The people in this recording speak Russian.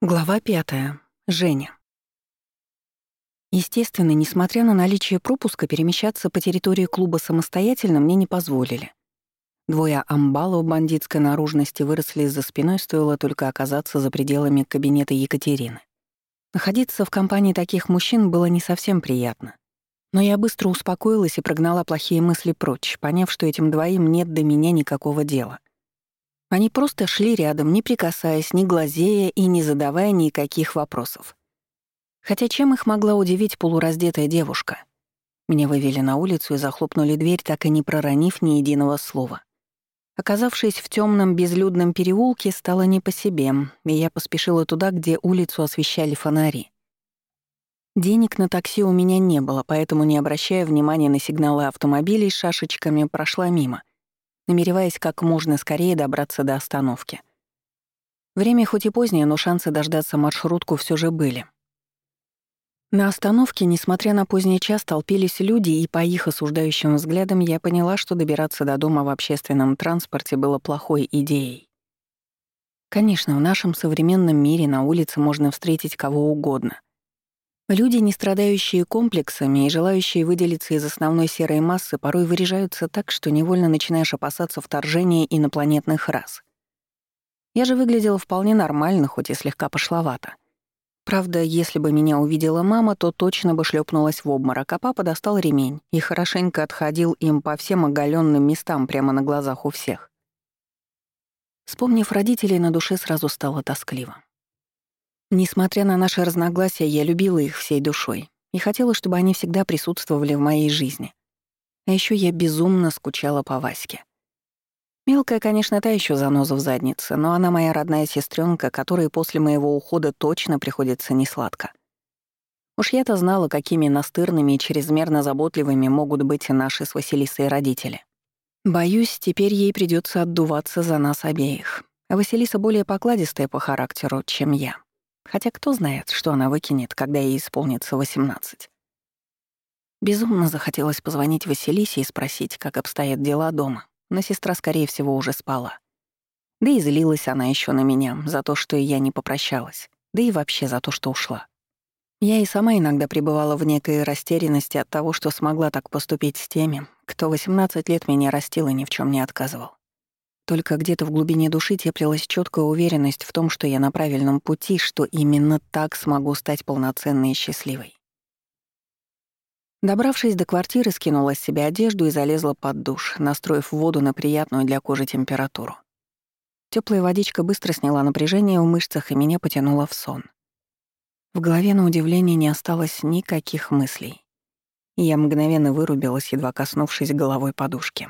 Глава пятая. Женя. Естественно, несмотря на наличие пропуска, перемещаться по территории клуба самостоятельно мне не позволили. Двое амбалов бандитской наружности выросли за спиной, стоило только оказаться за пределами кабинета Екатерины. Находиться в компании таких мужчин было не совсем приятно. Но я быстро успокоилась и прогнала плохие мысли прочь, поняв, что этим двоим нет до меня никакого дела. Они просто шли рядом, не прикасаясь, не глазея и не задавая никаких вопросов. Хотя чем их могла удивить полураздетая девушка? Меня вывели на улицу и захлопнули дверь, так и не проронив ни единого слова. Оказавшись в темном безлюдном переулке, стало не по себе, и я поспешила туда, где улицу освещали фонари. Денег на такси у меня не было, поэтому, не обращая внимания на сигналы автомобилей шашечками, прошла мимо, намереваясь как можно скорее добраться до остановки. Время хоть и позднее, но шансы дождаться маршрутку все же были. На остановке, несмотря на поздний час, толпились люди, и по их осуждающим взглядам я поняла, что добираться до дома в общественном транспорте было плохой идеей. Конечно, в нашем современном мире на улице можно встретить кого угодно. Люди, не страдающие комплексами и желающие выделиться из основной серой массы, порой выряжаются так, что невольно начинаешь опасаться вторжения инопланетных рас. Я же выглядела вполне нормально, хоть и слегка пошловато. Правда, если бы меня увидела мама, то точно бы шлепнулась в обморок, а папа достал ремень и хорошенько отходил им по всем оголенным местам прямо на глазах у всех. Вспомнив родителей, на душе сразу стало тоскливо. Несмотря на наши разногласия, я любила их всей душой и хотела, чтобы они всегда присутствовали в моей жизни. А еще я безумно скучала по Ваське. Мелкая, конечно, та еще заноза в заднице, но она моя родная сестренка, которой после моего ухода точно приходится несладко. Уж я-то знала, какими настырными и чрезмерно заботливыми могут быть наши с Василисой родители. Боюсь, теперь ей придется отдуваться за нас обеих. А Василиса более покладистая по характеру, чем я. Хотя кто знает, что она выкинет, когда ей исполнится 18. Безумно захотелось позвонить Василисе и спросить, как обстоят дела дома, но сестра, скорее всего, уже спала. Да и злилась она еще на меня за то, что я не попрощалась, да и вообще за то, что ушла. Я и сама иногда пребывала в некой растерянности от того, что смогла так поступить с теми, кто 18 лет меня растил и ни в чем не отказывал. Только где-то в глубине души теплилась четкая уверенность в том, что я на правильном пути, что именно так смогу стать полноценной и счастливой. Добравшись до квартиры, скинула с себя одежду и залезла под душ, настроив воду на приятную для кожи температуру. Теплая водичка быстро сняла напряжение в мышцах и меня потянула в сон. В голове, на удивление, не осталось никаких мыслей. Я мгновенно вырубилась, едва коснувшись головой подушки.